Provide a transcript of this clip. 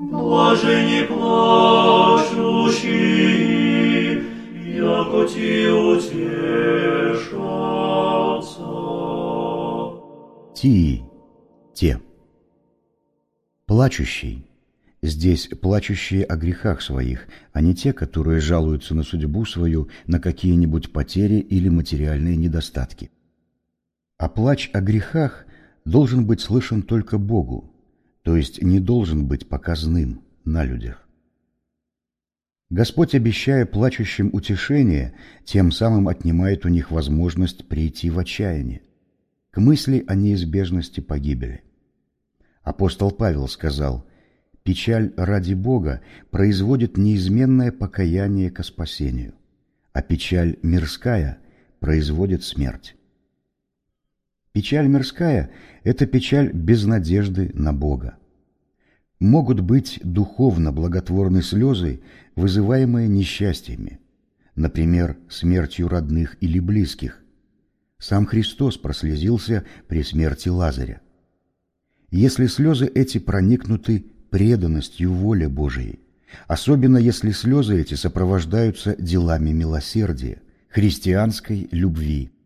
Блажени плачущие, яко те утешатся. Тии, те. Плачущий. Здесь плачущие о грехах своих, а не те, которые жалуются на судьбу свою, на какие-нибудь потери или материальные недостатки. А плач о грехах должен быть слышен только Богу, то есть не должен быть показным на людях. Господь, обещая плачущим утешение, тем самым отнимает у них возможность прийти в отчаяние, к мысли о неизбежности погибели. Апостол Павел сказал, «Печаль ради Бога производит неизменное покаяние ко спасению, а печаль мирская производит смерть». Печаль мирская – это печаль без надежды на Бога. Могут быть духовно благотворные слезы, вызываемые несчастьями, например, смертью родных или близких. Сам Христос прослезился при смерти Лазаря. Если слезы эти проникнуты преданностью воле Божией, особенно если слезы эти сопровождаются делами милосердия, христианской любви –